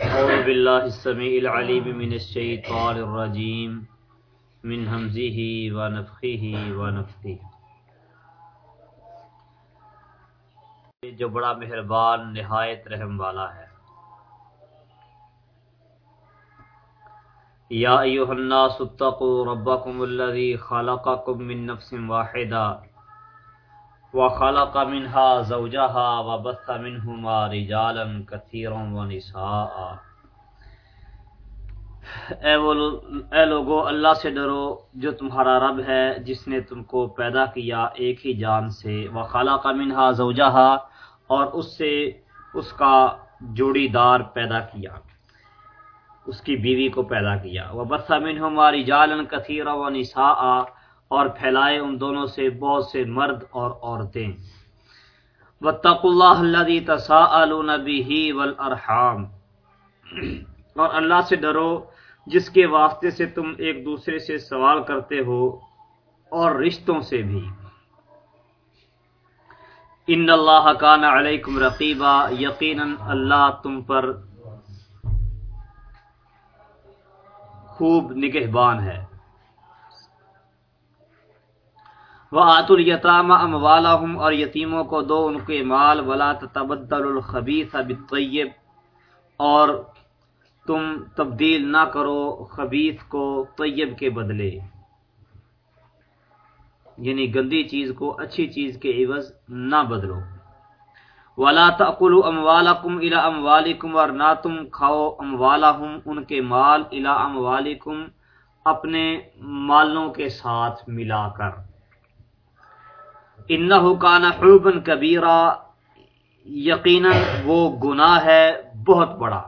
أعوذ بالله السميع العليم من الشيطان الرجيم من همزه ونفخه ونفثه جو بڑا مہربان نہایت رحم والا ہے. یا ایوہ الناس اتقوا ربکم الذی خلقکم من نفس واحدہ. وخلق منها زوجها وبث منهما رجالا كثيرا ونساء. اے وہ اے لوگو، اللہ سے ڈرو، جو تمہارا رب ہے، جس نے تم کو پیدا کیا ایک ہی جان سے. وخلق منها زوجها اور اس سے اس کا جوڑی دار پیدا کیا، اس کی بیوی کو پیدا کیا. وبث منهما رجالا كثيرا ونساء. اور پھیلائے ان دونوں سے بہت سے مرد اور عورتیں۔ وَاتَّقُوا اللَّهَ الَّذِي تَسَاءَلُونَ بِهِ وَالْأَرْحَامِ اور اللہ سے ڈرو جس کے واسطے سے تم ایک دوسرے سے سوال کرتے ہو اور رشتوں سے بھی۔ ان اللہ کان علیکم رقیبا، یقیناً اللہ تم پر خوب نگہبان ہے۔ وہ آت الیتام ام اور یتیموں کو دو ان کے مال، ولا تبدل الخبیث بالطیب اور تم تبدیل نہ کرو خبیث کو طیب کے بدلے۔ یعنی گندی چیز کو اچھی چیز کے عوض نہ بدلو۔ ولا تأکلوا اموالکم الى اموالکم اور نہ تم کھاؤ اموالہم ان کے مال الى اموالکم اپنے مالوں کے ساتھ ملا کر۔ انہو کان حوبن کبیرہ یقیناً وہ گناہ ہے بہت بڑا۔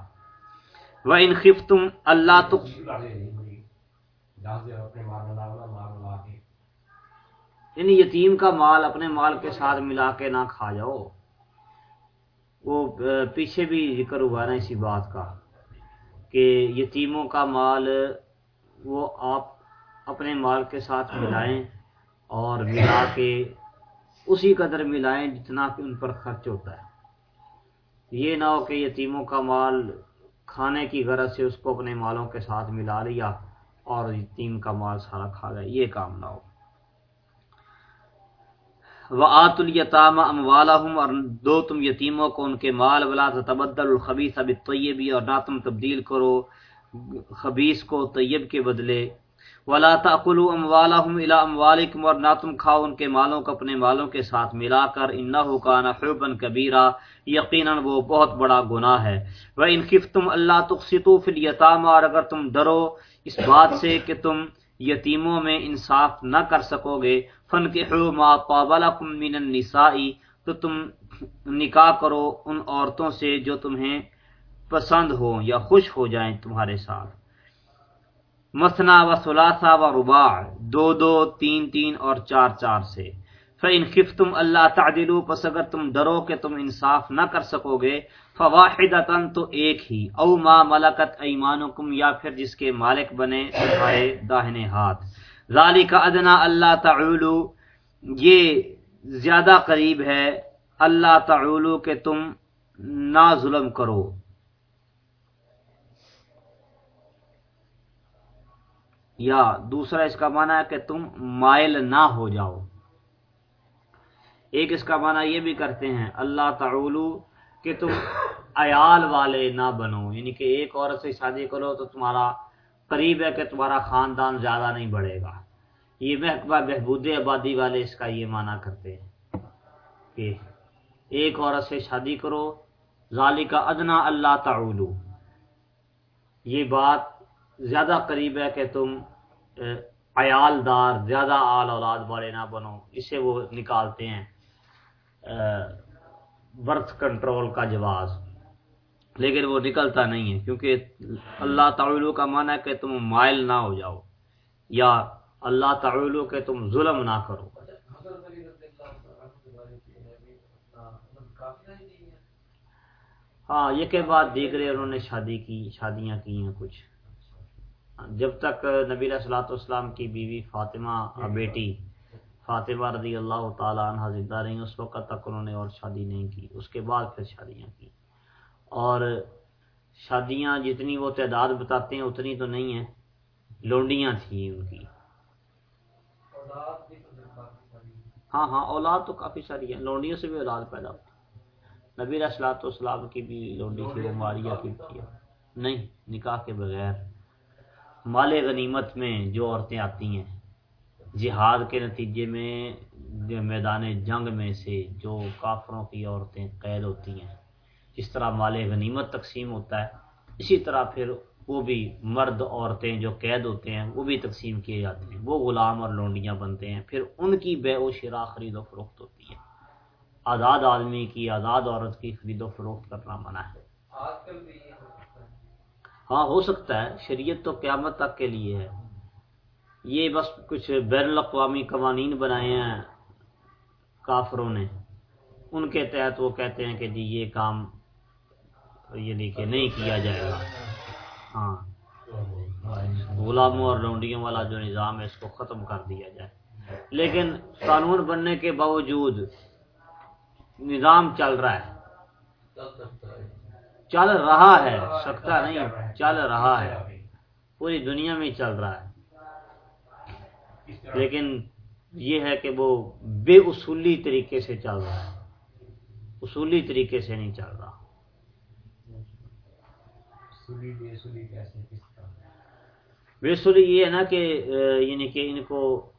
وہ ان خفتم اللہ تو یعنی یتیم کا مال اپنے مال کے ساتھ ملا کے نہ کھا جاؤ۔ وہ پیچھے بھی ذکر ہوا نا اسی بات کا کہ یتیموں کا مال، وہ آپ اپنے مال کے ساتھ ملائیں اور ملا کے اسی قدر ملائیں جتنا کہ ان پر خرچ ہوتا ہے۔ یہ نہ ہو کہ یتیموں کا مال کھانے کی غرض سے اس کو اپنے مالوں کے ساتھ ملا لیا اور یتیم کا مال سارا کھا گیا۔ یہ کام نہ ہو۔ وہ آت التام ام والا اور دو تم یتیموں کو ان کے مال، ولا تبدل الخبیث اب طیبی اور نہ تم تبدیل کرو خبیص کو طیب کے بدلے۔ ولا تاکلوا اموالهم الى اموالکم اور نہ تم کھاؤ ان کے مالوں کو اپنے مالوں کے ساتھ ملا کر انه کان حبا کبیرا یقینا وہ بہت بڑا گناہ ہے۔ و ان خفتم اللہ تقسطوا فی اور اگر تم ڈرو اس بات سے کہ تم یتیموں میں انصاف نہ کر سکو گے فنکحوا ما طاب من النساء تو تم نکاح کرو ان عورتوں سے جو تمہیں پسند ہو یا خوش ہو جائیں تمہارے ساتھ۔ مسنا و سلاسا و رباع، دو دو، تین تین اور چار چار سے۔ فَإِنْ خِفْتُمْ اللہ تعدلو پس اگر تم ڈرو کہ تم انصاف نہ کر سکو گے فواحدتاً تو ایک ہی، او ما ملکت ایمانکم، یا پھر جس کے مالک بنے تمہارے داہنے ہاتھ۔ ذالک ادنا اللہ تعولو یہ زیادہ قریب ہے۔ اللہ تعولو کہ تم نہ ظلم کرو۔ یا دوسرا اس کا معنی ہے کہ تم مائل نہ ہو جاؤ۔ ایک اس کا معنی یہ بھی کرتے ہیں، اللہ تعولو کہ تم عیال والے نہ بنو۔ یعنی کہ ایک عورت سے شادی کرو تو تمہارا قریب ہے کہ تمہارا خاندان زیادہ نہیں بڑھے گا۔ یہ محکمہ بہبود آبادی والے اس کا یہ معنی کرتے ہیں کہ ایک عورت سے شادی کرو ظالی کا ادنا اللہ تعولو یہ بات زیادہ قریب ہے کہ تم عیال دار زیادہ آل اولاد والے نہ بنو، اسے وہ نکالتے ہیں برتھ کنٹرول کا جواز۔ لیکن وہ نکلتا نہیں ہے، کیونکہ اللہ تعالیٰ کا معنی ہے کہ تم مائل نہ ہو جاؤ، یا اللہ تعالیٰ کہ تم ظلم نہ کرو۔ ہاں یہ کے بعد دیکھ انہوں نے شادی کی، شادیاں کی ہیں کچھ۔ جب تک نبی صلاحت والسلام کی بیوی فاطمہ بیٹی فاطمہ رضی اللہ تعالیٰ عنہ زندہ رہی اس وقت تک انہوں نے اور شادی نہیں کی اس کے بعد پھر شادیاں کی۔ اور شادیاں جتنی وہ تعداد بتاتے ہیں اتنی تو نہیں ہیں لونڈیاں تھیں ان کی۔ ہاں ہاں اولاد تو کافی ساری ہیں لونڈیوں سے بھی اولاد پیدا ہوتی نبی اسلاط اسلام کی بھی لونڈی تھی وہ ماریا کی نہیں نکاح کے بغیر۔ مال غنیمت میں جو عورتیں آتی ہیں، جہاد کے نتیجے میں میدان جنگ میں سے جو کافروں کی عورتیں قید ہوتی ہیں جس طرح مال غنیمت تقسیم ہوتا ہے۔ اسی طرح پھر وہ بھی مرد عورتیں جو قید ہوتے ہیں، وہ بھی تقسیم کیے جاتے ہیں۔ وہ غلام اور لونڈیاں بنتے ہیں۔ پھر ان کی بے و شرا خرید و فروخت ہوتی ہے۔ آزاد آدمی کی، آزاد عورت کی خرید و فروخت کرنا منع ہے۔ ہاں ہو سکتا ہے، شریعت تو قیامت تک کے لیے ہے۔ یہ بس کچھ بین الاقوامی قوانین بنائے ہیں کافروں نے۔ ان کے تحت وہ کہتے ہیں کہ جی یہ کام یعنی کہ نہیں کیا جائے گا۔ ہاں۔ غلاموں اور لونڈیوں والا جو نظام ہے، اس کو ختم کر دیا جائے۔ لیکن قانون بننے کے باوجود نظام چل رہا ہے۔ چل رہا ہے سکتا نہیں چل رہا ہے۔ پوری دنیا میں چل رہا ہے۔ لیکن یہ ہے کہ وہ بے اصولی طریقے سے چل رہا ہے۔ اصولی طریقے سے نہیں چل رہا۔ بے اصولی یہ ہے نا کہ یعنی کہ ان کو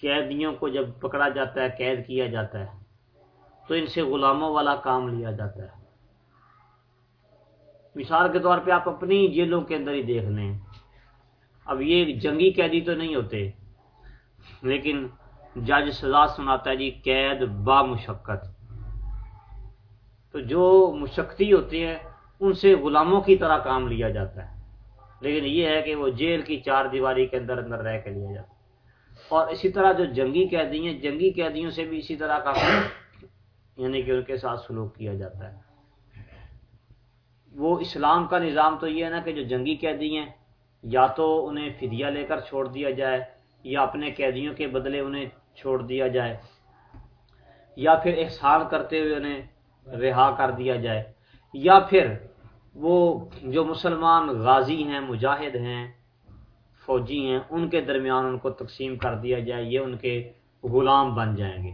قیدیوں کو جب پکڑا جاتا ہے قید کیا جاتا ہے تو ان سے غلاموں والا کام لیا جاتا ہے۔ مثال کے طور پہ آپ اپنی جیلوں کے اندر ہی دیکھ لیں۔ اب یہ جنگی قیدی تو نہیں ہوتے، لیکن جج سزا سناتا ہے جی قید با مشقت۔ تو جو مشقتی ہوتی ہیں ان سے غلاموں کی طرح کام لیا جاتا ہے۔ لیکن یہ ہے کہ وہ جیل کی چار دیواری کے اندر اندر رہ کے لیا جاتا ہے۔ اور اسی طرح جو جنگی قیدی ہیں، جنگی قیدیوں سے بھی اسی طرح کا یعنی کہ ان کے ساتھ سلوک کیا جاتا ہے۔ وہ اسلام کا نظام تو یہ ہے نا کہ جو جنگی قیدی ہیں، یا تو انہیں فدیہ لے کر چھوڑ دیا جائے، یا اپنے قیدیوں کے بدلے انہیں چھوڑ دیا جائے، یا پھر احسان کرتے ہوئے انہیں رہا کر دیا جائے، یا پھر وہ جو مسلمان غازی ہیں، مجاہد ہیں، فوجی ہیں، ان کے درمیان ان کو تقسیم کر دیا جائے، یہ ان کے غلام بن جائیں گے۔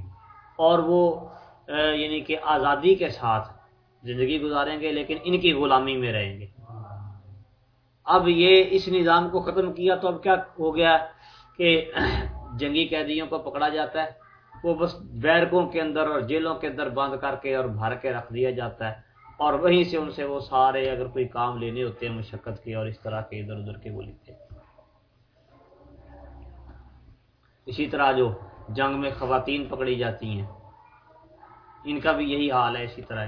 اور وہ یعنی کہ آزادی کے ساتھ زندگی گزاریں گے، لیکن ان کی غلامی میں رہیں گے۔ اب یہ اس نظام کو ختم کیا تو اب کیا ہو گیا کہ جنگی قیدیوں کو پکڑا جاتا ہے؟ وہ بس بیرکوں کے اندر اور جیلوں کے اندر بند کر کے اور بھر کے رکھ دیا جاتا ہے۔ اور وہیں سے ان سے وہ سارے اگر کوئی کام لینے ہوتے ہیں، مشقت کے اور اس طرح کے ادھر ادھر کے وہ لیتے اسی طرح جو جنگ میں خواتین پکڑی جاتی ہیں، ان کا بھی یہی حال ہے اسی طرح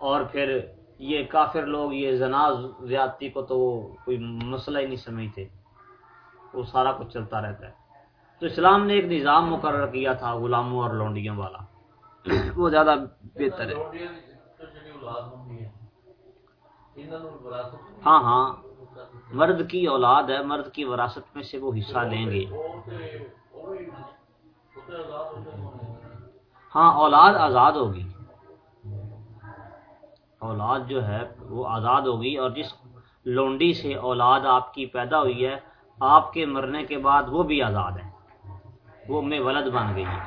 اور پھر یہ کافر لوگ یہ زناز زیادتی کو تو وہ کوئی مسئلہ ہی نہیں سمجھتے وہ سارا کچھ چلتا رہتا ہے تو اسلام نے ایک نظام مقرر کیا تھا غلاموں اور لونڈیوں والا وہ زیادہ بہتر ہے ہاں ہاں مرد کی اولاد ہے مرد کی وراثت میں سے وہ حصہ لیں گے ہاں اولاد آزاد ہوگی اولاد جو ہے وہ آزاد ہوگی اور جس لونڈی سے اولاد آپ کی پیدا ہوئی ہے، آپ کے مرنے کے بعد وہ بھی آزاد ہے۔ وہ میں ولد بن گئی ہے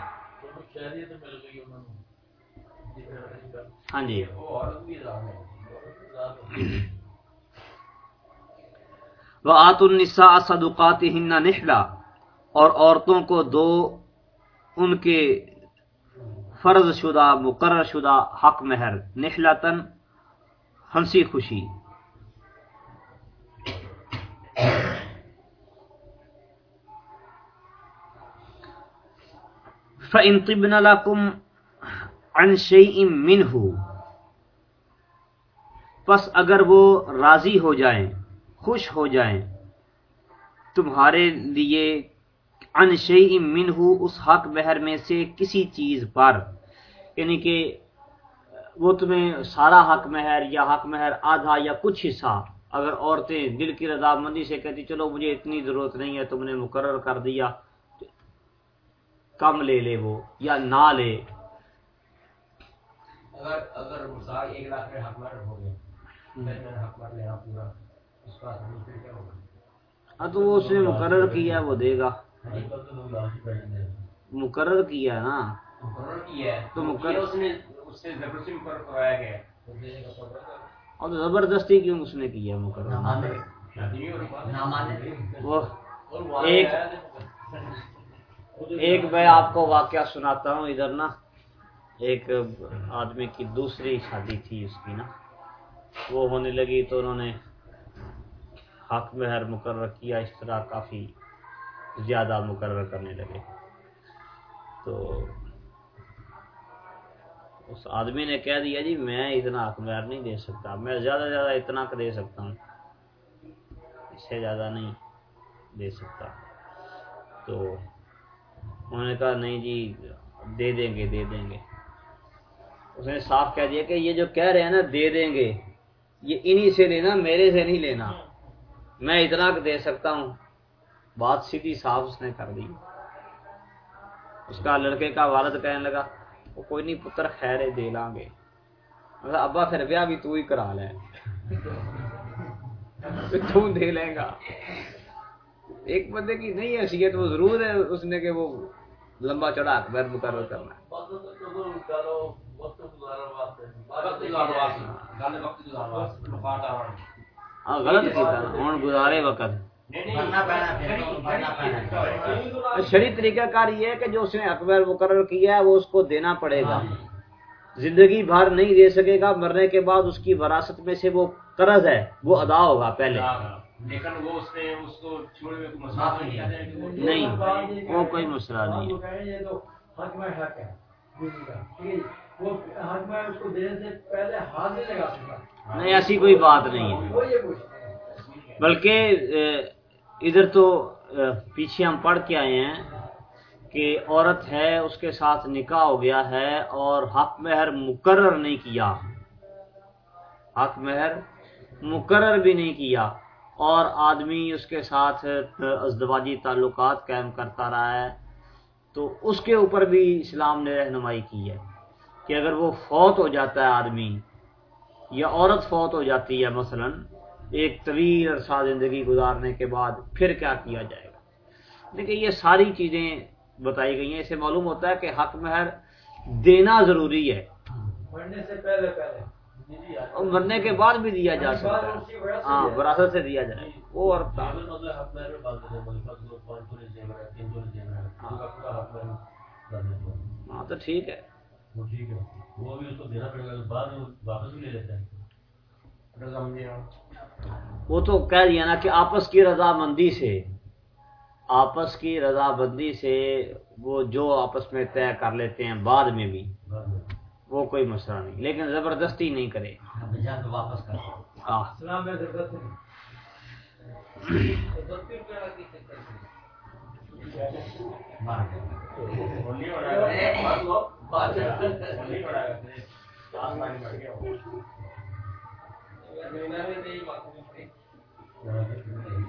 ہاں جی۔ وہ آت النسا صدقات نہلا اور عورتوں کو دو ان کے فرض شدہ، مقرر شدہ حق مہر۔ نہلتن ہنسی خوشی۔ فَإِن طِبْنَ لَكُمْ عَنْ شَيْءٍ مِّنْهُ، پس اگر وہ راضی ہو جائیں، خوش ہو جائیں، تمہارے لیے عن شیء منہ اس حق بہر میں سے کسی چیز پر یعنی کہ وہ تمہیں سارا حق مہر یا حق مہر آدھا یا کچھ حصہ اگر عورتیں دل کی رضامندی سے کہتی چلو مجھے اتنی ضرورت نہیں ہے تم نے مقرر کر دیا کم لے لے وہ یا نہ لے۔ ہاں تو وہ اس نے مقرر کیا وہ دے گا۔ مقرر کیا نا۔ تو مقرر اور زبردستی کیوں اس نے کیا مقرر؟ وہ ایک ایک میں آپ کو واقعہ سناتا ہوں ادھر نا۔ ایک آدمی کی دوسری شادی تھی اس کی نا۔ وہ ہونے لگی تو انہوں نے حق مہر مقرر کیا اس طرح کافی زیادہ مقرر کرنے لگے۔ تو اس آدمی نے کہہ دیا جی میں اتنا حق نہیں دے سکتا، میں زیادہ زیادہ اتنا دے سکتا ہوں۔ اس سے زیادہ نہیں دے سکتا۔ تو انہوں نے کہا، نہیں جی دے دیں گے، دے دیں گے۔ اس نے صاف کہہ دیا کہ یہ جو کہہ رہے ہیں نا، دے دیں گے۔ یہ انہی سے لینا، میرے سے نہیں لینا۔ میں اتنا دے سکتا ہوں۔ بات سیدھی صاف اس نے کر دی۔ اس کا لڑکے کا والد کہنے لگا وہ کوئی نہیں پتر خیر ہے دے لیں گے ابا پھر بیاہ بھی تو ہی کرا لے تو دے لے گا ایک بندے کی نہیں حیثیت وہ ضرور ہے اس نے کہ وہ لمبا چڑھا اکبر مقرر کرنا ہاں غلط کیتا ہوں گزارے وقت شری طریقہ کار یہ ہے کہ جو اس نے اکبر مقرر کیا ہے وہ اس کو دینا پڑے گا۔ زندگی بھر نہیں دے سکے گا مرنے کے بعد اس کی وراثت میں سے وہ قرض ہے وہ ادا ہوگا پہلے۔ نہیں وہ کوئی مسئلہ نہیں نہیں ایسی کوئی بات نہیں ہے۔ بلکہ ادھر تو پیچھے ہم پڑھ کے آئے ہیں کہ عورت ہے، اس کے ساتھ نکاح ہو گیا ہے اور حق مہر مقرر نہیں کیا۔ حق مہر مقرر بھی نہیں کیا اور آدمی اس کے ساتھ ازدواجی تعلقات قائم کرتا رہا ہے۔ تو اس کے اوپر بھی اسلام نے رہنمائی کی ہے کہ اگر وہ فوت ہو جاتا ہے آدمی یا عورت فوت ہو جاتی ہے مثلا ایک طویل عرصہ زندگی گزارنے کے بعد پھر کیا کیا جائے گا؟ دیکھیں یہ ساری چیزیں بتائی گئی ہیں۔ اسے معلوم ہوتا ہے کہ حق مہر دینا ضروری ہے۔ اور مرنے کے بعد بھی دیا جا سکتا ہے۔ ہاں وراثت سے دیا جائے۔ وہ اور ہاں۔ تو ٹھیک ہے۔ وہ تو کہہ دیا نا کہ آپس کی رضامندی سے آپس کی رضا بندی سے وہ جو آپس میں طے کر لیتے ہیں بعد میں بھی وہ کوئی مسئلہ نہیں۔ لیکن زبردستی نہیں کرے۔ واپس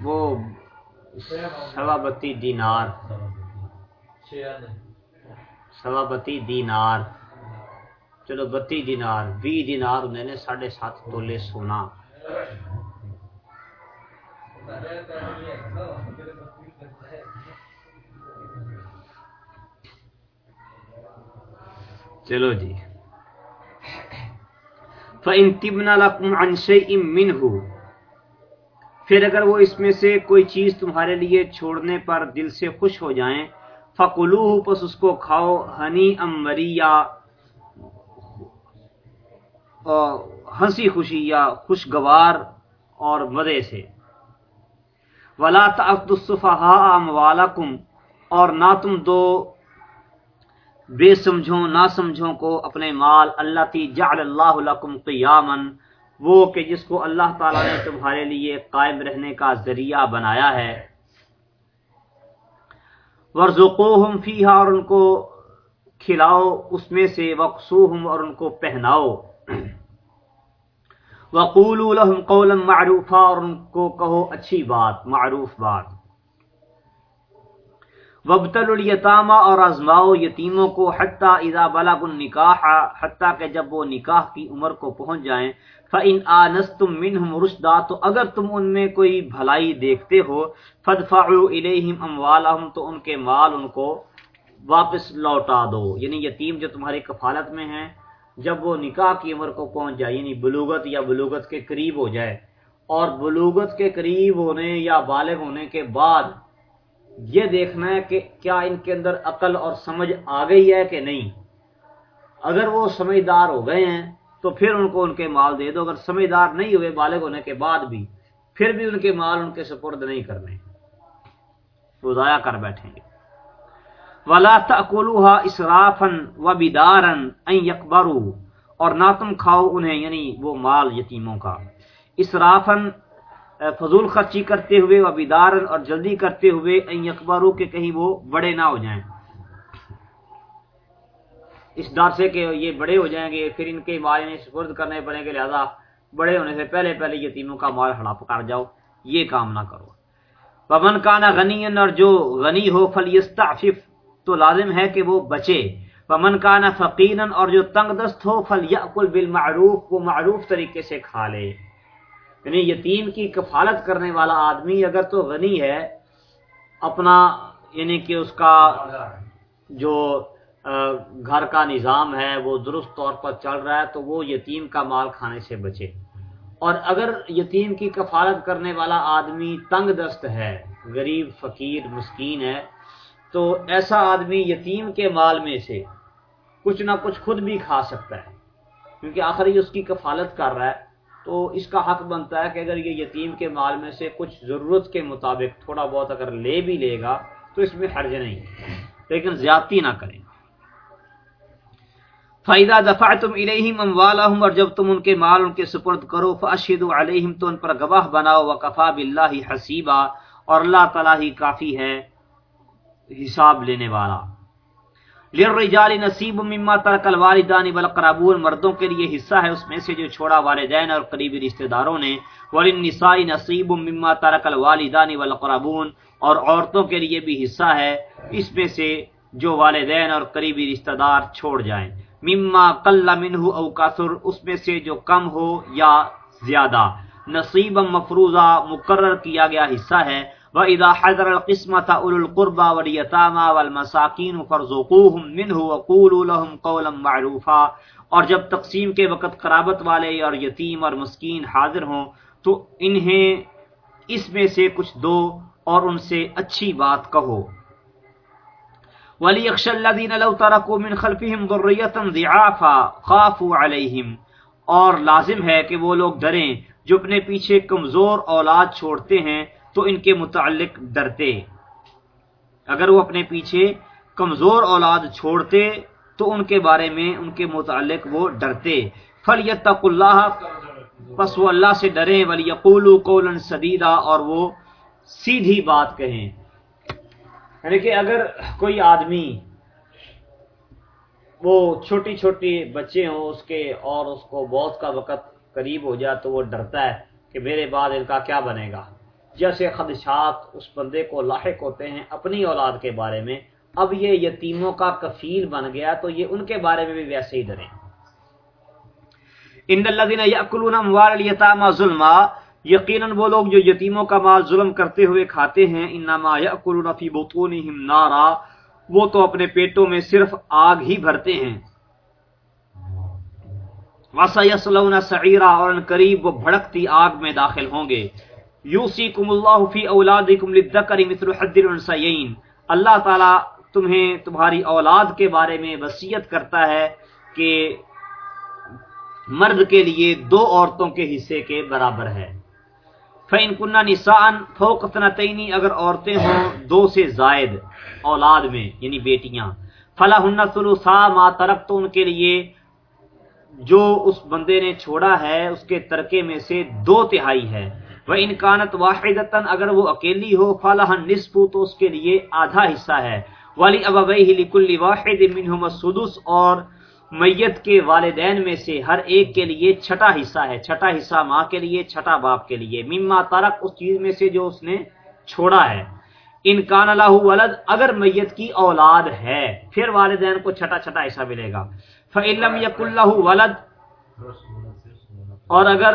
وہ سوا بتی دینار۔ سوا بتی دینار۔ چلو بتی دینار بھی دینار ہوں نے ساڑھے سات تولے سونا۔ چلو جی۔ فَإِن تِبْنَ لَكُمْ عَنْ شَيْءٍ مِّنْهُ۔ پھر اگر وہ اس میں سے کوئی چیز تمہارے لیے چھوڑنے پر دل سے خوش ہو جائیں فکلو پس اس کو کھاؤ ہنی امری ہنسی خوشی یا خوشگوار اور مزے سے۔ ولا تفدفہ والم اور نہ تم دو بے سمجھو نہ سمجھو کو اپنے مال اللہ تی جعل اللہ لکم قیامن وہ کہ جس کو اللہ تعالیٰ نے تمہارے لیے قائم رہنے کا ذریعہ بنایا ہے۔ ورژوقوہم فیہا اور ان کو کھلاؤ، اس میں سے وقصوہم اور ان کو پہناؤ۔ وقولوا لهم قولا معروفا، اور ان کو کہو اچھی بات، معروف بات۔ وبتل الیتامہ اور ازماؤ یتیموں کو حتیٰ اذا بلغ النکاح، حتیٰ کہ جب وہ نکاح کی عمر کو پہنچ جائیں، فَإِنْ آنَسْتُمْ مِنْهُمْ رُشْدًا تو اگر تم ان میں کوئی بھلائی دیکھتے ہو فَدْفَعُوا إِلَيْهِمْ أَمْوَالَهُمْ، تو ان کے مال ان کو واپس لوٹا دو۔ یعنی یتیم جو تمہاری کفالت میں ہیں، جب وہ نکاح کی عمر کو پہنچ جائے یعنی بلوغت یا بلوغت کے قریب ہو جائے، اور بلوغت کے قریب ہونے یا بالغ ہونے کے بعد یہ دیکھنا ہے کہ کیا ان کے اندر عقل اور سمجھ آ گئی ہے کہ نہیں۔ اگر وہ سمجھدار ہو گئے ہیں تو پھر ان کو ان کے مال دے دو، اگر سمجھدار نہیں ہوئے بالغ ہونے کے بعد بھی، پھر بھی ان کے مال ان کے سپرد نہیں کرنے۔ وہ ضائع کر بیٹھیں گے۔ ولا تأکلوها اسرافا وبدارا ان يكبروا اور نہ تم کھاؤ انہیں یعنی وہ مال یتیموں کا۔ اسرافن فضول خرچی کرتے ہوئے و بیدارن اور جلدی کرتے ہوئے ان یکبرو کہ کہیں وہ بڑے نہ ہو جائیں۔ اس ڈر سے کہ یہ بڑے ہو جائیں گے، پھر ان کے مال انہیں سپرد کرنے پڑیں گے، لہذا بڑے ہونے سے پہلے پہلے یتیموں کا مال ہڑپ کر جاؤ، یہ کام نہ کرو۔ پمن کانا غنی اور جو غنی ہو، فلیستعفف، تو لازم ہے کہ وہ بچے۔ پمن کانا فقین اور جو تنگ دست ہو فل یقل بالمعروف، وہ معروف طریقے سے کھا لے۔ یعنی یتیم کی کفالت کرنے والا آدمی اگر تو غنی ہے، اپنا یعنی کہ اس کا جو گھر کا نظام ہے، وہ درست طور پر چل رہا ہے، تو وہ یتیم کا مال کھانے سے بچے۔ اور اگر یتیم کی کفالت کرنے والا آدمی تنگ دست ہے، غریب، فقیر، مسکین ہے، تو ایسا آدمی یتیم کے مال میں سے کچھ نہ کچھ خود بھی کھا سکتا ہے، کیونکہ آخر یہ اس کی کفالت کر رہا ہے۔ تو اس کا حق بنتا ہے کہ اگر یہ یتیم کے مال میں سے کچھ ضرورت کے مطابق تھوڑا بہت اگر لے بھی لے گا تو اس میں حرج نہیں لیکن زیادتی نہ کریں فائدہ دفاع تم الہم اموالہم اور جب تم ان کے مال ان کے سپرد کرو فاشد علیہم تو ان پر گواہ بناؤ وکفا باللہ حسیبا اور اللہ تعالی ہی کافی ہے حساب لینے والا۔ للرجال نصیب مما ترک الوالدان والاقربون مردوں کے لیے حصہ ہے اس میں سے جو چھوڑا والدین اور قریبی رشتہ داروں نے۔ وللنساء نصیب مما ترک الوالدان والاقربون اور عورتوں کے لیے بھی حصہ ہے اس میں سے جو والدین اور قریبی رشتہ دار چھوڑ جائیں۔ مما قل منه او کثر، اس میں سے جو کم ہو یا زیادہ۔ نصیبا مفروضہ، مقرر کیا گیا حصہ ہے۔ وَإِذَا حَذَرَ الْقِسْمَةَ أُولُو الْقُرْبَى وَالْيَتَامَى وَالْمَسَاكِينُ فَارْزُقُوهُم مِّنْهُ وَقُولُوا لَهُمْ قَوْلًا مَّعْرُوفًا اور جب تقسیم کے وقت قرابت والے اور یتیم اور مسکین حاضر ہوں تو انہیں اس میں سے کچھ دو اور ان سے اچھی بات کہو۔ وَلِيَخْشَ الَّذِينَ لَوْ تَرَكُوا مِنْ خَلْفِهِمْ ذُرِّيَّةً ضِعَافًا خَافُوا عَلَيْهِمْ اور لازم ہے کہ وہ لوگ ڈریں جو اپنے پیچھے کمزور اولاد چھوڑتے ہیں تو ان کے متعلق ڈرتے۔ اگر وہ اپنے پیچھے کمزور اولاد چھوڑتے تو ان کے بارے میں ان کے متعلق وہ ڈرتے۔ فل یتق اللہ پس وہ اللہ سے ڈریں ولی قولن سدیدہ اور وہ سیدھی بات کہیں۔ یعنی کہ اگر کوئی آدمی وہ چھوٹی چھوٹی بچے ہوں، اس کے اور اس کو بہت کا وقت قریب ہو جائے تو وہ ڈرتا ہے کہ میرے بعد ان کا کیا بنے گا۔ جیسے خدشات اس بندے کو لاحق ہوتے ہیں اپنی اولاد کے بارے میں، اب یہ یتیموں کا کفیل بن گیا تو یہ ان کے بارے میں بھی ویسے ہی ڈریں ان الذين ياكلون اموال اليتامى ظلما، یقینا وہ لوگ جو یتیموں کا مال ظلم کرتے ہوئے کھاتے ہیں، انما ياكلون في بطونهم نارا، وہ تو اپنے پیٹوں میں صرف آگ ہی بھرتے ہیں۔ وسيصلون سعيرا اور ان قریب وہ بھڑکتی آگ میں داخل ہوں گے۔ یوسیکم اللہ فی اولادکم للذکر مثل حد الانثیین اللہ تعالی تمہیں تمہاری اولاد کے بارے میں وصیت کرتا ہے کہ مرد کے لیے دو عورتوں کے حصے کے برابر ہے۔ فین کنہ نسان فوق ثنتینی اگر عورتیں ہوں دو سے زائد اولاد میں یعنی بیٹیاں فلا ہن ثلثا ما ترک تو ان کے لیے جو اس بندے نے چھوڑا ہے، اس کے ترکے میں سے دو تہائی ہے۔ وہ انکانت واحد اگر وہ اکیلی ہو فلاح نصف تو اس کے لیے آدھا حصہ ہے۔ والی ابوئی واحد منہم السدس، اور میت کے والدین میں سے ہر ایک کے لیے چھٹا حصہ ہے۔ چھٹا حصہ ماں کے لیے، چھٹا باپ کے لیے۔ مما ترک اس چیز میں سے جو اس نے چھوڑا ہے۔ انکان اللہ ولد، اگر میت کی اولاد ہے، پھر والدین کو چھٹا چھٹا حصہ ملے گا۔ فعلم یق اللہ ولد، اور اگر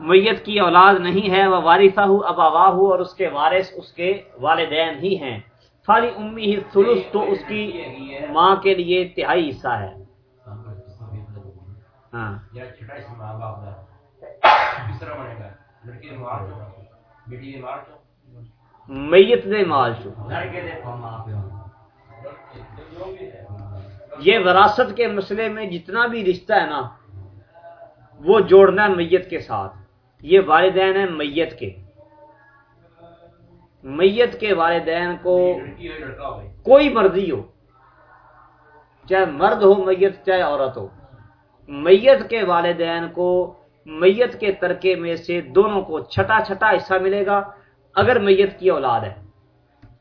میت کی اولاد نہیں ہے، وہ وارثہ ہو، اباوا ہو اور اس کے وارث، اس کے والدین ہی ہیں۔ فالی امی ہی ثلث تو اس کی ماں کے لیے تہائی حصہ ہے۔ ہاں۔ میت دے مال چو یہ وراثت کے مسئلے میں جتنا بھی رشتہ ہے نا، وہ جوڑنا ہے میت کے ساتھ۔ یہ والدین ہیں میت کے۔ میت کے والدین کو کوئی مرضی ہو، چاہے مرد ہو میت، چاہے عورت ہو، میت کے والدین کو میت کے ترکے میں سے دونوں کو چھٹا چھٹا حصہ ملے گا۔ اگر میت کی اولاد ہے،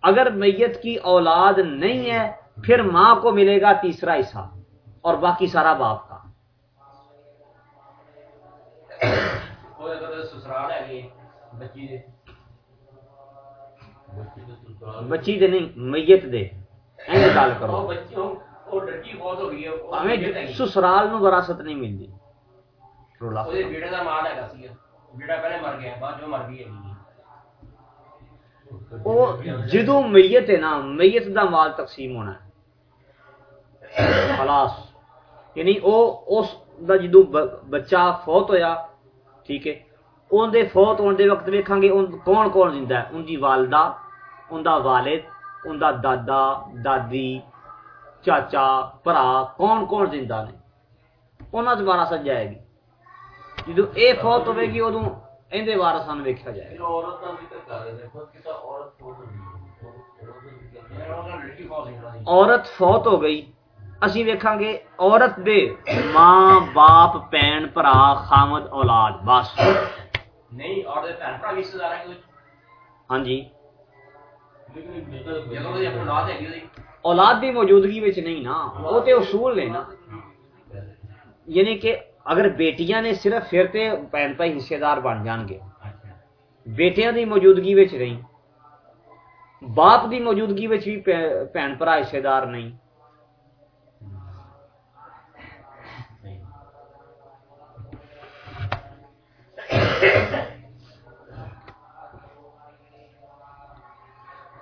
اگر میت کی اولاد نہیں ہے، پھر ماں کو ملے گا تیسرا حصہ اور باقی سارا باپ کا۔ جدو میت ہے نا میت دا مال تقسیم ہونا ہے۔ خلاص۔ یعنی او اس دا جدو بچہ فوت ہویا ٹھیک ہے۔ ان دے فوت ہونے دے وقت ویکھاں گے کون کون زندہ ہے؟ ان دی والدہ ان دا والد ان دا دادا دادی چاچا پرا کون کون زندہ نے؟ انہاں دوبارہ سج جائے گی جدو اے فوت ہوے گی ادو اندے وارثان ویکھیا جائے گا۔ عورت فوت ہو گئی۔ اسی ویکھاں گے عورت دے ماں باپ بہن بھرا خامد اولاد بس۔ نہیں ہاں جی۔ اولاد دی موجودگی وچ نہیں نا وہ تے اصول نے نا۔ یعنی کہ اگر بیٹیاں نے صرف پھر تے بہن بھائی حصے دار بن جان گے۔ بیٹیاں دی موجودگی وچ نہیں باپ دی موجودگی وچ بھی بہن بھرا حصے دار نہیں۔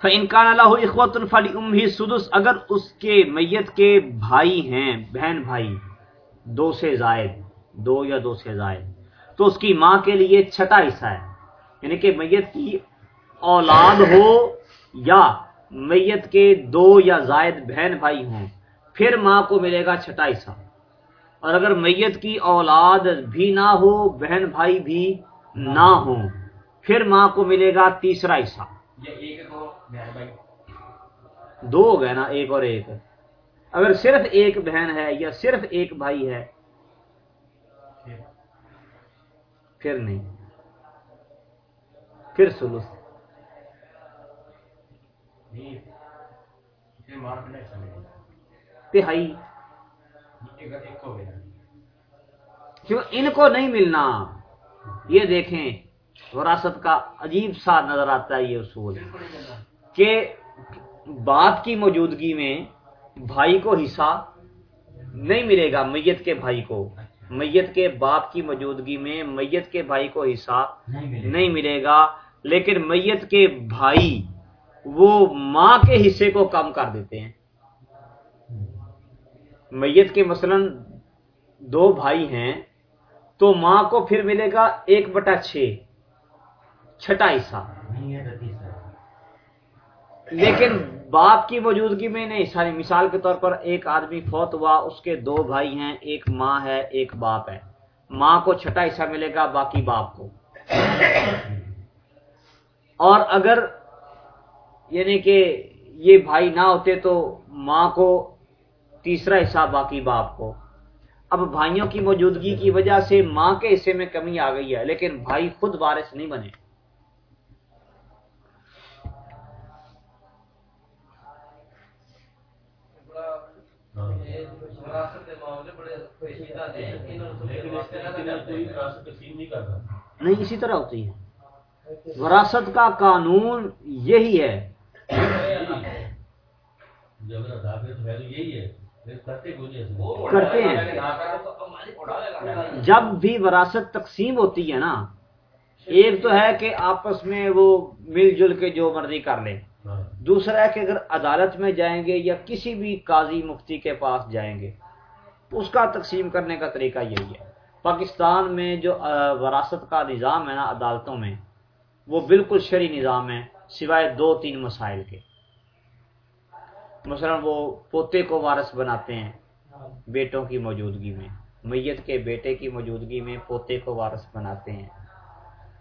انکان اللہ اخوت الفلی ام ہی سدس، اگر اس کے میت کے بھائی ہیں، بہن بھائی، دو سے زائد، دو یا دو سے زائد، تو اس کی ماں کے لیے چھٹا حصہ ہے۔ یعنی کہ میت کی اولاد ہو یا میت کے دو یا زائد بہن بھائی ہوں، پھر ماں کو ملے گا چھٹا حصہ۔ اور اگر میت کی اولاد بھی نہ ہو بہن بھائی بھی نہ ہو پھر ماں کو ملے گا تیسرا حصہ۔ دو ہو گئے نا ایک اور ایک۔ اگر صرف ایک بہن ہے یا صرف ایک بھائی ہے پھر۔ نہیں۔ پھر سلس تہائی۔ کیوں؟ ان کو نہیں ملنا۔ یہ دیکھیں وراثت کا عجیب سا نظر آتا ہے یہ اصول۔ کہ باپ کی موجودگی میں بھائی کو حصہ نہیں ملے گا میت کے بھائی کو۔ میت کے باپ کی موجودگی میں میت کے بھائی کو حصہ نہیں ملے گا لیکن میت کے بھائی وہ ماں کے حصے کو کم کر دیتے ہیں۔ میت کے مثلا دو بھائی ہیں، تو ماں کو پھر ملے گا ایک بٹا چھ چھٹا حصہ لیکن باپ کی موجودگی میں نہیں، ساری مثال کے طور پر ایک آدمی فوت ہوا، اس کے دو بھائی ہیں، ایک ماں ہے، ایک باپ ہے۔ ماں کو چھٹا حصہ ملے گا، باقی باپ کو۔ اور اگر یعنی کہ یہ بھائی نہ ہوتے تو ماں کو تیسرا حصہ باقی باپ کو۔ اب بھائیوں کی موجودگی کی وجہ سے ماں کے حصے میں کمی آ گئی ہے، لیکن بھائی خود وارث نہیں بنے۔ نہیں، اسی طرح ہوتی ہے۔ وراثت کا قانون یہی ہے۔ یہی ہے۔ کرتے ہیں۔ جب بھی وراثت تقسیم ہوتی ہے نا ایک تو ہے کہ آپس میں وہ مل جل کے جو مرضی کر لیں۔ دوسرا ہے کہ اگر عدالت میں جائیں گے یا کسی بھی قاضی مفتی کے پاس جائیں گے اس کا تقسیم کرنے کا طریقہ یہی ہے۔ پاکستان میں جو وراثت کا نظام ہے نا عدالتوں میں وہ بالکل شرعی نظام ہے سوائے دو تین مسائل کے۔ مثلا وہ پوتے کو وارث بناتے ہیں۔ بیٹوں کی موجودگی میں میت کے بیٹے کی موجودگی میں پوتے کو وارث بناتے ہیں۔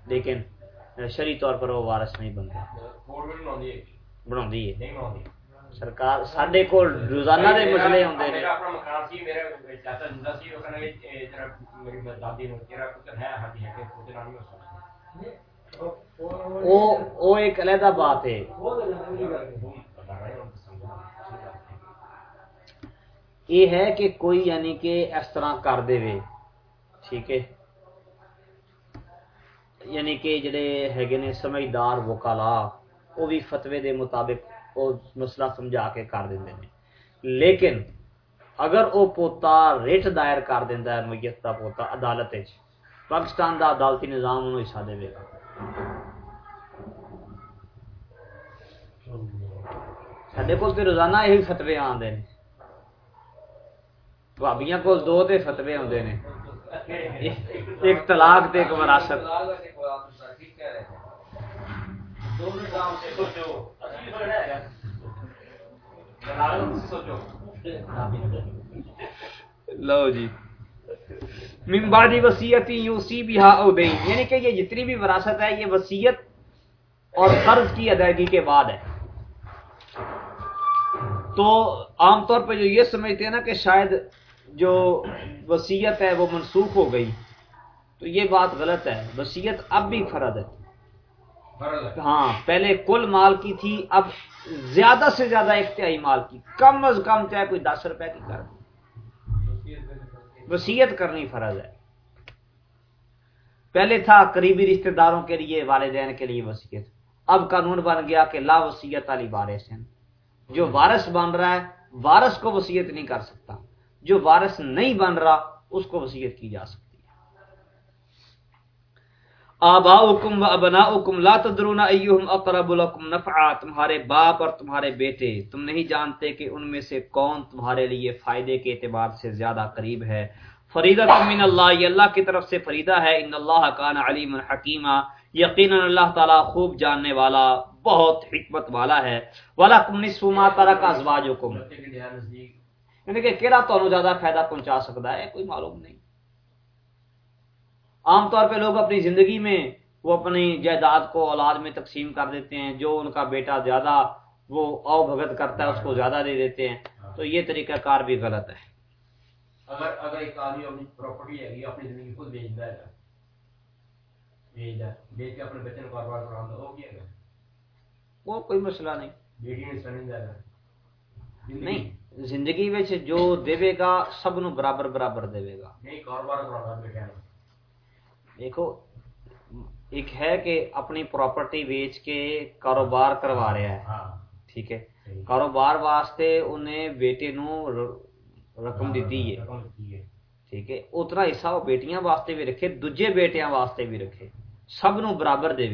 لیکن شری طور پر وہ وارث نہیں بنتے بنا دیے سرکار سڈے کو روزانہ دے مسئلے ہوندے نے۔ وہ ایک علیحدہ بات ہے۔ یہ ہے کہ کوئی یعنی کہ اس طرح کر دے ٹھیک ہے؟ یعنی کہ جڑے ہے نے سمجھدار وکالا وہ بھی فتوے دے مطابق وہ مسئلہ سمجھا کے کر دیں لیکن اگر وہ پوتا ریٹ دائر کر دینا ہے میت کا پوتا عدالت پاکستان دا عدالتی نظام انہوں حصہ دے گا۔ سڈے کو روزانہ یہی فتوے آتے ہیں بھابیاں کو دو تے فتوے آتے ہیں ایک طلاق تے ایک وراثت لو جی ممبادی وسیعت یوسی بھی او یعنی کہ یہ جتنی بھی وراثت ہے یہ وسیعت اور قرض کی ادائیگی کے بعد ہے تو عام طور پہ جو یہ سمجھتے ہیں نا کہ شاید جو وسیعت ہے وہ منسوخ ہو گئی تو یہ بات غلط ہے۔ وسیعت اب بھی فرد ہے۔ ہاں پہلے کل مال کی تھی اب زیادہ سے زیادہ ایک تہائی مال کی۔ کم از کم چاہے کوئی دس روپے کی کر۔ وسیعت کرنی فرض ہے۔ پہلے تھا قریبی رشتہ داروں کے لیے والدین کے لیے وسیعت اب قانون بن گیا کہ لا وسیعت علی وارث ہیں جو وارث بن رہا ہے وارث کو وسیعت نہیں کر سکتا۔ جو وارث نہیں بن رہا، اس کو وسیعت کی جا سکتی آباؤکم و ابناؤکم لا تدرون ایہم اقرب لکم نفعا، تمہارے باپ اور تمہارے بیٹے، تم نہیں جانتے کہ ان میں سے کون تمہارے لیے فائدے کے اعتبار سے زیادہ قریب ہے۔ فریدہ من اللہ، یہ اللہ کی طرف سے فریدہ ہے۔ ان اللہ کان علیم حکیمہ یقینا اللہ تعالی خوب جاننے والا، بہت حکمت والا ہے۔ وَلَكُمْ نِسْفُ مَا تَرَكَ أَزْوَاجُكُمْ یعنی کہ کیڑا تو زیادہ فائدہ پہنچا سکتا ہے؟ کوئی معلوم نہیں۔ عام طور پہ لوگ اپنی زندگی میں وہ اپنی جائیداد کو اولاد میں تقسیم کر دیتے ہیں جو ان کا بیٹا زیادہ وہ او بھگت کرتا ہے اس کو زیادہ دے دیتے ہیں۔ تو یہ طریقہ کار بھی غلط ہے۔ اگر اگر ایک آدمی اپنی پراپرٹی ہے اپنی زندگی خود بیچتا ہے۔ بیچ کے اپنے بچے کو کاروبار کرانا وہ کیا وہ کوئی مسئلہ نہیں۔ نہیں زندگی میں جو دے گا سب نو برابر برابر کرانا بیٹھے دیکھو ایک ہے کہ اپنی پراپرٹی بیچ کے کاروبار کروا رہا ہے۔ ہاں۔ ٹھیک ہے؟ کاروبار واسطے انہیں بیٹے نو رقم دیتی ہے۔ ٹھیک ہے؟ اتنا حصہ وہ بیٹیاں واسطے بھی رکھے دجے بیٹیاں واسطے بھی رکھے۔ سب نو برابر دے۔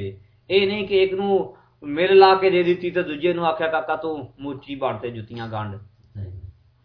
اے نہیں کہ ایک نو میل لا کے دے دیتی تو دجے نو آخیا کاکا تو موچی بانٹتے جتیاں گانڈ۔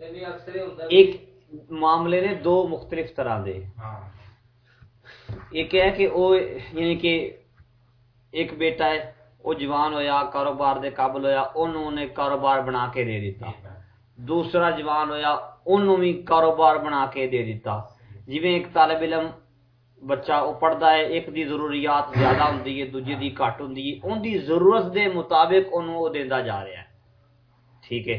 ایک معاملے نے دو مختلف طرح دے۔ ہاں۔ ایک ہے کہ وہ یعنی کہ ایک بیٹا ہے، وہ جوان ہویا، کاروبار دے قابل ہویا انہوں نے کاروبار بنا کے دے دیتا دوسرا جوان ہویا انہوں بھی کاروبار بنا کے دے دیتا جی ایک طالب علم بچہ وہ پڑھتا ہے، ایک دی ضروریات زیادہ ہوندی ہے، دوجے دی گھٹ ہوندی ہے ان دی ضرورت دے مطابق انہوں وہ دیندا جا رہا ہے۔ ٹھیک ہے؟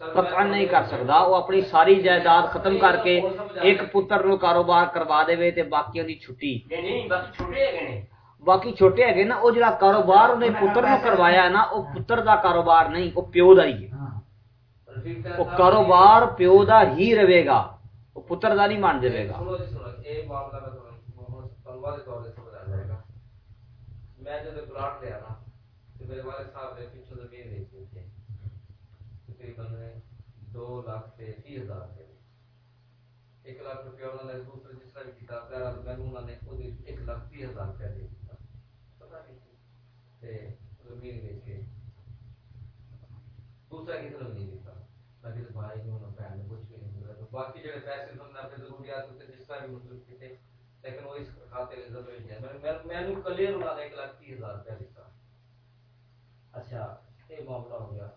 قطعا نہیں کر سکتا۔ وہ اپنی ساری جائیداد ختم کر کے ایک پتر نو کاروبار کروا دے تے باقی دی چھٹی۔ باقی چھوٹے ہے نا وہ جڑا کاروبار انہیں پتر نو کروایا نا وہ پتر دا کاروبار نہیں وہ پیو دا ہی ہے۔ وہ کاروبار پیو دا ہی رہے گا وہ پتر دا نہیں مان جائے گا۔ میں جب پلاٹ لیا نا میرے والد صاحب نے پیچھے زمین بیچ تقریباً دو لاکھ سے تیس ہزار کے ایک لاکھ روپیہ انہوں نے دوسرے جس طرح بھی کتاب ہے، میں انہوں نے خود ایک لاکھ تیس ہزار روپیہ دے دیا۔ پتا نہیں۔ زمین بیچ کے دوسرا کسی نے نہیں دیتا میں کسی بھائی کو انہوں بہن نے کچھ بھی نہیں۔ دیا تو باقی جو پیسے انہوں نے اپنے ضروریات ہوتے، جس طرح بھی مصروف کیے تھے لیکن وہ اس خاطر ریزرو ہی ہے میں نے کلیئر انہوں نے ایک لاکھ تیس ہزار روپیہ دیتا اچھا یہ معاملہ ہو گیا۔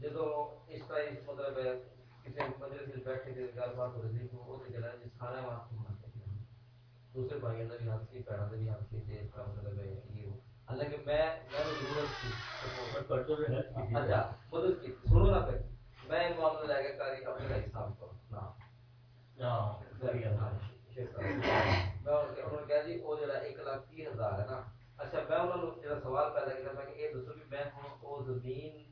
ਜਦੋਂ ਇਸ ਤਰ੍ਹਾਂ ਇਸ ਮਤਲਬ ਹੈ ਕਿਸੇ ਮਜਲਿਸ ਵਿੱਚ ਬੈਠ ਕੇ ਗੱਲ ਬਾਤ ਹੋ ਰਹੀ ਹੋ ਉਹ ਤੇ ਗੱਲਾਂ ਜਿਸ ਸਾਰਾ ਵਾਸਤੇ ਮੰਨਦੇ دوسرے بھائیوں نے بھی ہنسی بھنوں نے بھی ہنسی تے اس کا مطلب ہے کہ یہ حالانکہ میں میں ضرورت تھی اچھا مدد کی۔ سنو نا پھر۔ میں ایک معاملہ لے کے قاری عبد الحی صاحب کو۔ نا۔ ہاں، میں جی، اچھا، سوال پیدا کیا میں یہ دسو کہ میں ہوں وہ زمین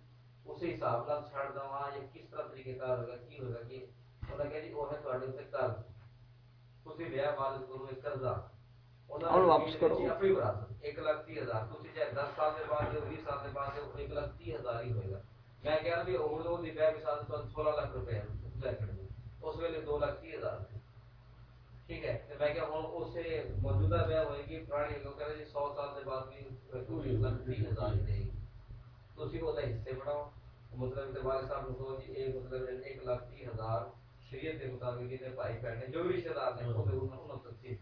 اسی حساب نال چھڑ دواں یا کس طرح طریقے کار ہوگا کی ہوگا کہ انہوں نے کہا جی وہ ہے تواڈے تے قرض تسی بیا مال کرو ایک قرض اور واپس کرو جی اپنی وراثت 1 لاکھ 30000 تسی چاہے 10 سال دے بعد جو 20 سال دے بعد جو 1 لاکھ 30000 ہی ہوے گا میں کہہ رہا بھی اور لو دی بیا مثال تو 16 لاکھ روپے لے کر اس ویلے 2 لاکھ 30000 ٹھیک ہے میں کہ ہوں اسے موجودہ بیا ہوئے گی پرانے لوگ کہہ رہے جی سو سال کے بعد بھی تھوڑی لگ تھی ہزار دے تو اسی کو حصے بڑھاؤ مطلب ہمارے صاحب مسلم جی ایک مطلب ایک لاکھ تین ہزار شریعت کے مطابق جتنے بھائی بہن ہیں جو بھی رشتے دار ہیں وہ ضرور تقسیم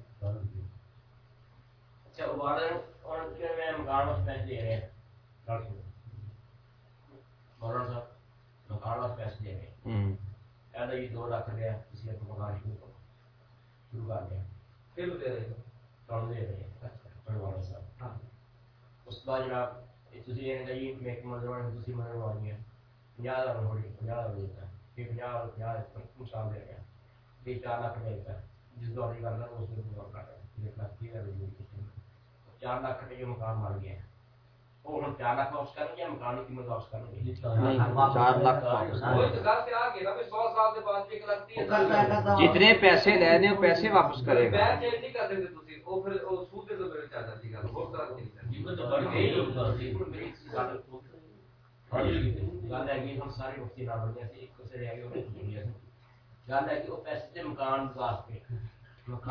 اچھا ابارن اور اس میں مکان اسپیس لے رہے ہیں۔ صاحب مکان اسپیس رہے ہیں۔ کہہ دو لاکھ روپیہ کسی نے مکان شروع شروع کر دیا۔ پھر دے رہے دے رہے ہیں۔ اچھا۔ صاحب۔ ہاں۔ اس بعد جناب تھی ہے ਇੱਕ ਮਜ਼ਦੂਰ ਤੁਸੀਂ ਮਜ਼ਦੂਰ ਆਉਣੀ ਹੈ 50 ਹਜ਼ਾਰ ਨੂੰ ਹੋਣੀ 50 ਹਜ਼ਾਰ ਦੇ ਦਿੱਤਾ ਫਿਰ 50 50 ਮੁਸਾਲ ਦੇ ਰਿਹਾ ਵੀ 4 ਲੱਖ ਦੇ ਦਿੱਤਾ ਜਿਸ ਦਾ ਅੜੀ ਕਰਦਾ ਉਸ ਨੂੰ ਪੂਰਾ ਕਰ ਰਿਹਾ ਇੱਕ ਲੱਖ ਤੀਹ ਹਜ਼ਾਰ ਦੀ ਕਿਸੇ ਨੂੰ 4 ਲੱਖ ਰੁਪਏ ਦਾ ਮਕਾਨ ਮਰ ਗਿਆ ਉਹ ਹੁਣ 4 ਲੱਖ ਵਾਪਸ ਕਰਨਗੇ ਜਾਂ ਮਕਾਨ ਦੀ ਕੀਮਤ ਵਾਪਸ ਕਰਨਗੇ ਨਹੀਂ 4 ਲੱਖ ਵਾਪਸ ਉਹ ਇੱਕ ਗੱਲ ਤੇ ਆ ਗਈ ਨਾ ਵੀ 100 ਸਾਲ ਦੇ ਬਾਅਦ 1 ਲੱਖ ਤੀਹ ਹਜ਼ਾਰ ਜਿਤਨੇ ਪੈਸੇ ਲੈ ਨੇ ਉਹ ਪੈਸੇ ਵਾਪਸ ਕਰੇਗਾ ਮੈਂ ਚੇਂਜ ਨਹੀਂ ਕਰ ਦਿੰਦੇ ਤੁਸੀਂ ਉਹ ਫਿਰ ਉਹ ਸੂਦ ਦੇ ਜ਼ਮੀਨ ਚ ਆ ਜਾਂਦੀ ਗੱਲ ਹੋਰ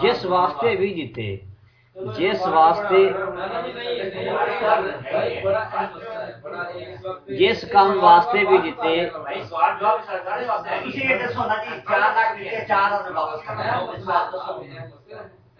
جس واسطے بھی جیتے جس واسطے جس کام واسطے بھی جیتے چار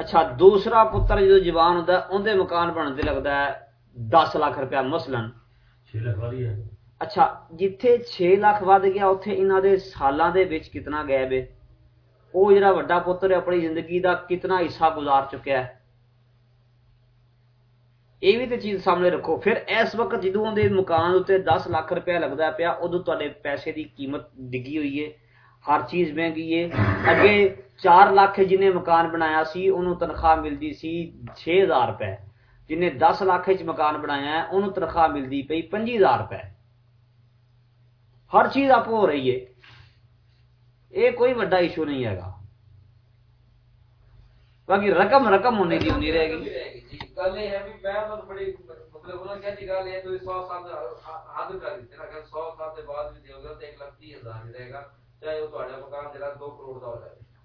اچھا دوسرا پتر جو جوان ہوندا ہے اون مکان بنن تے ہے 10 لاکھ روپیہ مثلا۔ اچھا جتھے 6 لاکھ ود گیا اوتھے انہاں دے سالاں دے وچ کتنا غائب ہے؟ او جڑا بڑا پتر ہے اپنی زندگی دا کتنا حصہ گزار چکا ہے۔ یہ بھی تے چیز سامنے رکھو۔ پھر اس وقت جدو اون مکان اوتے 10 لاکھ روپیہ لگتا پیا ادو تیسے کی قیمت ڈگی ہوئی ہے۔ ہر چیز مہنگی ہے۔ اگے 4 ਲੱਖ ਜਿਹਨੇ ਮਕਾਨ ਬਣਾਇਆ ਸੀ ਉਹਨੂੰ ਤਨਖਾਹ ਮਿਲਦੀ ਸੀ 6000 ਰੁਪਏ ਜਿਹਨੇ 10 ਲੱਖ ਵਿੱਚ ਮਕਾਨ ਬਣਾਇਆ ਹੈ ਉਹਨੂੰ ਤਨਖਾਹ ਮਿਲਦੀ ਪਈ 25000 ਰੁਪਏ ਹਰ ਚੀਜ਼ ਆਪ ਹੋ ਰਹੀ ਹੈ ਇਹ ਕੋਈ ਵੱਡਾ ਇਸ਼ੂ ਨਹੀਂ ਹੈਗਾ ਬਾਕੀ ਰਕਮ ਰਕਮ ਹੋਣੀ ਦੀ ਹੋਣੀ ਰਹੇਗੀ ਜੀ ਗੱਲ ਇਹ ਹੈ ਵੀ ਮੈਂ ਤੁਹਾਨੂੰ ਬੜੀ ਮਤਲਬ ਉਹਨਾਂ ਕਹਿੰਦੀ ਗੱਲ ਇਹ ਤੁਸੀਂ 100 ਸਾਲ ਦਾ ਹੱਦ ਕਰ ਦਿੱਤੇ ਨਾ ਅਗਰ 100 ਸਾਲ ਦੇ ਬਾਅਦ ਵੀ ਦਿਓਗੇ ਤਾਂ 1 ਲੱਖ 30 ਹਜ਼ਾਰ ਹੀ ਰਹੇਗਾ ਚਾਹੇ ਉਹ ਤੁਹਾਡਾ ਮਕਾਨ ਜਿਹੜਾ 2 ਕਰੋੜ ਦਾ ਹੋ ਜਾਵੇ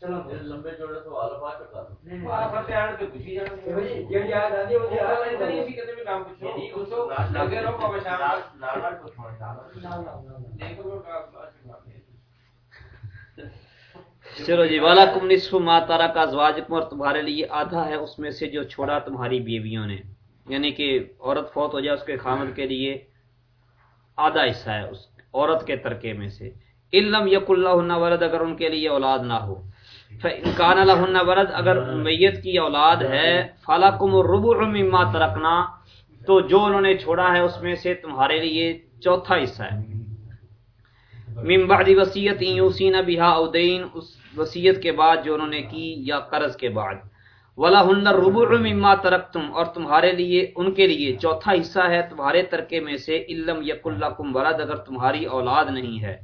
چلو لمبے چلو جی والا کم نصف ماتارا کا زواج اور تمہارے لیے آدھا ہے، اس میں سے جو چھوڑا تمہاری بیویوں نے۔ یعنی کہ عورت فوت ہو جائے اس کے خامد کے لیے آدھا حصہ ہے، اس عورت کے ترکے میں سے۔ علم یق اللہ ورد اگر ان کے لیے اولاد نہ ہو۔ فان اللہ ورد اگر میت کی اولاد ہے فلاکم کم ربع ترکنا تو جو انہوں نے چھوڑا ہے، اس میں سے تمہارے لیے چوتھا حصہ ہے۔ من بعد وصیت یوسین بها او دین، اس وصیت کے بعد جو انہوں نے کی یا قرض کے بعد۔ ولا ہن ربع مما ترکتم اور تمہارے لیے، ان کے لیے چوتھا حصہ ہے تمہارے ترکے میں سے علم یکل لكم ولد، اگر تمہاری اولاد نہیں ہے۔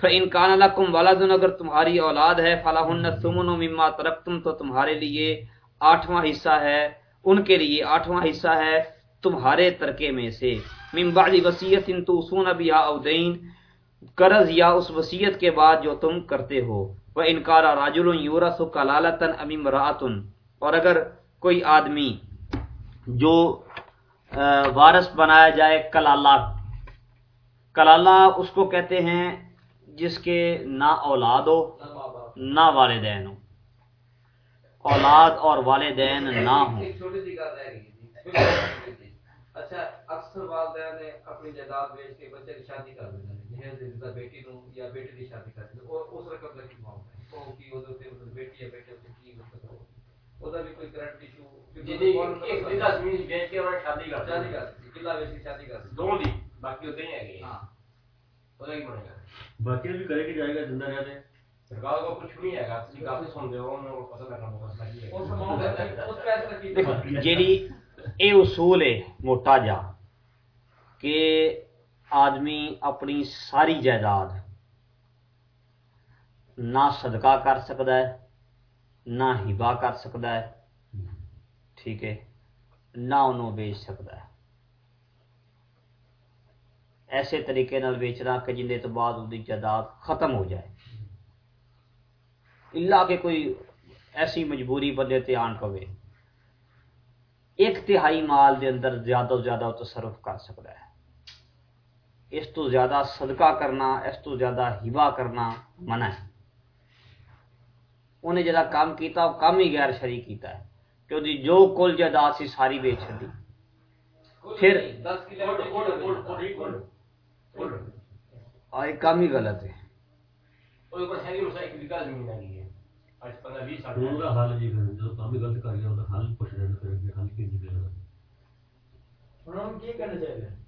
فان کان لكم ولد، اگر تمہاری اولاد ہے فلاہن الثمن مما ترکتم تو تمہارے لیے آٹھواں حصہ ہے۔ ان کے لیے آٹھواں حصہ ہے تمہارے ترکے میں سے۔ من بعد وصیت توصون بها او دین قرض یا اس وصیت کے بعد جو تم کرتے ہو۔ وہ انکارا راجل یورس کلالتن امیم راتن اور اگر کوئی آدمی جو وارث بنایا جائے کلالہ کلالہ اس کو کہتے ہیں جس کے نہ اولاد ہو، نہ والدین ہو۔ اولاد اور والدین نہ ہوں۔ اچھا اکثر والدین نے اپنی جائیداد بیچ کے بچے کی شادی کر دی باقی بھی کرے جائے گا زندہ رہتے اصول ہے موٹا جا کہ آدمی اپنی ساری جائیداد نہ صدقہ کر سکتا ہے، نہ ہیبا کر سکتا ہے، ٹھیک ہے، نہ انہوں بیچ سکتا ہے۔ ایسے طریقے نال بیچنا کہ جن تو بعد وہ جائیداد ختم ہو جائے۔ اللہ کہ کوئی ایسی مجبوری بندے تے آن پوے۔ ایک تہائی مال دے اندر زیادہ سے زیادہ تصرف کر سکتا ہے۔ اس تو زیادہ صدقہ کرنا اس تو زیادہ ہبا کرنا منع ہے۔ انہیں جدا کام کیتا وہ کام ہی غیر شری کیتا ہے۔ کہ دی جو کل جائیداد سی ساری بیچ چڑی پھر اور کام ہی غلط ہے حل کرنا چاہیے؟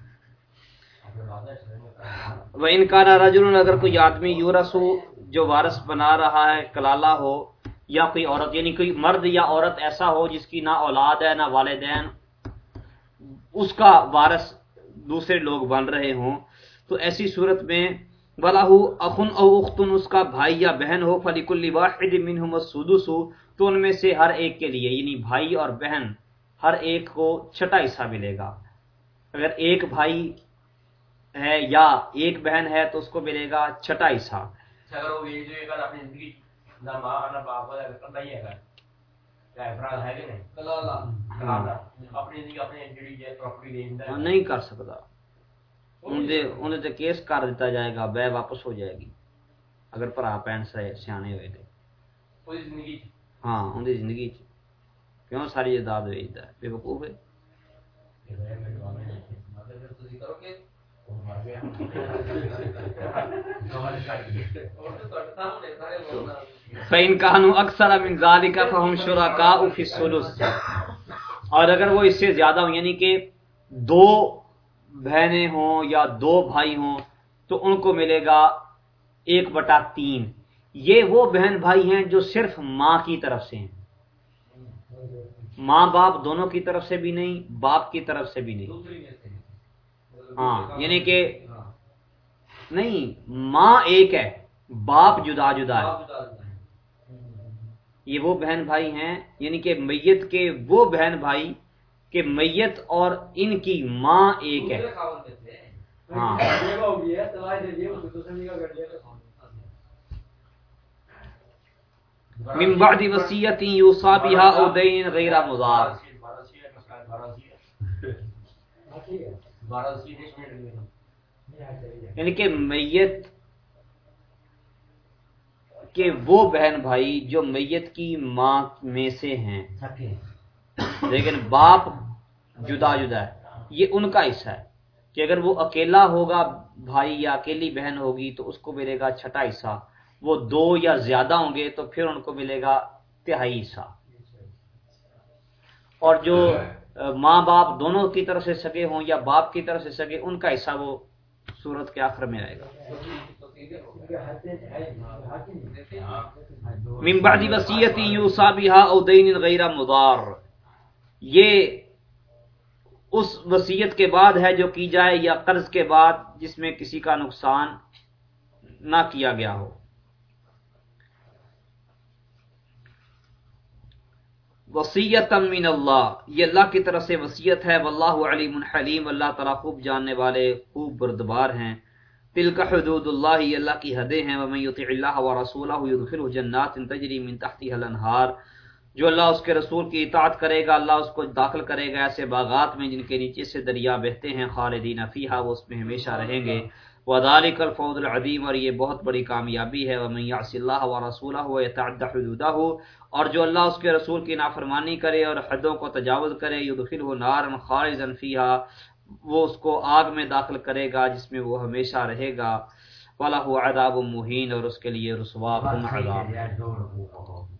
وہ انکانہ رجل، اگر کوئی آدمی یورس ہو جو وارث بنا رہا ہے، کلالہ ہو، یا کوئی عورت یعنی کوئی مرد یا عورت ایسا ہو جس کی نہ اولاد ہے، نہ والدین، اس کا وارث دوسرے لوگ بن رہے ہوں۔ تو ایسی صورت میں بلا ہو اخن او اختن اس کا بھائی یا بہن ہو فلیق واحد منہم السدس ہو تو ان میں سے ہر ایک کے لیے یعنی بھائی اور بہن، ہر ایک کو چھٹا حصہ ملے گا۔ اگر ایک بھائی ہے یا ایک بہن ہے تو اس کو ملے گا چھٹا حصہ۔ نہیں کلالا کلانا اپنی زندگی اپنی جڑی ہے پراپرٹی دیندا ہے۔ نہیں کر سکتا۔ انہیں تے کیس کر دیتا جائے گا بے واپس ہو جائے گی۔ اگر بھرا بہن سے سیانے ہوئے زندگی ہاں ان زندگی کیوں ساری جائیداد ویچتا ہے؟ بے وقوف ہے۔ فَإِن كَانُوا أَكْثَرَ مِنْ ذَلِكَ فَهُمْ شُرَكَاءُ فِي الثُّلُثِ اور اگر وہ اس سے زیادہ ہوں یعنی کہ دو بہنیں ہوں یا دو بھائی ہوں، تو ان کو ملے گا ایک بٹا تین۔ یہ وہ بہن بھائی ہیں جو صرف ماں کی طرف سے ہیں۔ ماں باپ دونوں کی طرف سے بھی نہیں، باپ کی طرف سے بھی نہیں۔ ہاں یعنی کہ نہیں ماں ایک ہے باپ جدا جدا ہے۔ یہ وہ بہن بھائی ہیں یعنی کہ میت کے وہ بہن بھائی کہ میت اور ان کی ماں ایک ہے۔ ہاں۔ من بعد وصیت یوصا بها او دین غیر مضار۔ یعنی کہ میت کہ وہ بہن بھائی جو میت کی ماں میں سے ہیں۔ لیکن باپ جدا جدا ہے۔ یہ ان کا حصہ ہے۔ کہ اگر وہ اکیلا ہوگا بھائی یا اکیلی بہن ہوگی تو اس کو ملے گا چھٹا حصہ۔ وہ دو یا زیادہ ہوں گے تو پھر ان کو ملے گا تہائی حصہ۔ اور جو اہ، ماں باپ دونوں کی طرف سے سگے ہوں یا باپ کی طرف سے سگے، ان کا حصہ وہ صورت کے آخر میں آئے گا۔ تو سیدھے ہو ان کے من بعد او دین غیر مضار۔ یہ اس وصیت کے بعد ہے جو کی جائے یا قرض کے بعد جس میں کسی کا نقصان نہ کیا گیا ہو۔ وصیت من اللہ، یہ اللہ کی طرف سے وصیت ہے، واللہ علیم حلیم، اللہ تعالیٰ خوب جاننے والے، خوب بردبار ہیں۔ تلک حدود اللہ، یہ اللہ کی حدیں ہیں۔ ومن یطع اللہ ورسولہ یدخلہ جنات تجری من تحتها الانہار۔ جو اللہ اس کے رسول کی اطاعت کرے گا، اللہ اس کو داخل کرے گا ایسے باغات میں جن کے نیچے سے دریا بہتے ہیں، خالدین فیہا، وہ اس میں ہمیشہ رہیں گے۔ وذالک الفوز العظیم اور یہ بہت بڑی کامیابی ہے۔ ومن یعص اللہ ورسولہ ويتعد حدودہ اور جو اللہ اس کے رسول کی نافرمانی کرے اور حدوں کو تجاوز کرے یدخل ہو نار خارج فیہا، وہ اس کو آگ میں داخل کرے گا جس میں وہ ہمیشہ رہے گا۔ وَلَهُ عَذَابٌ مہین اور اس کے لیے رسوا عذاب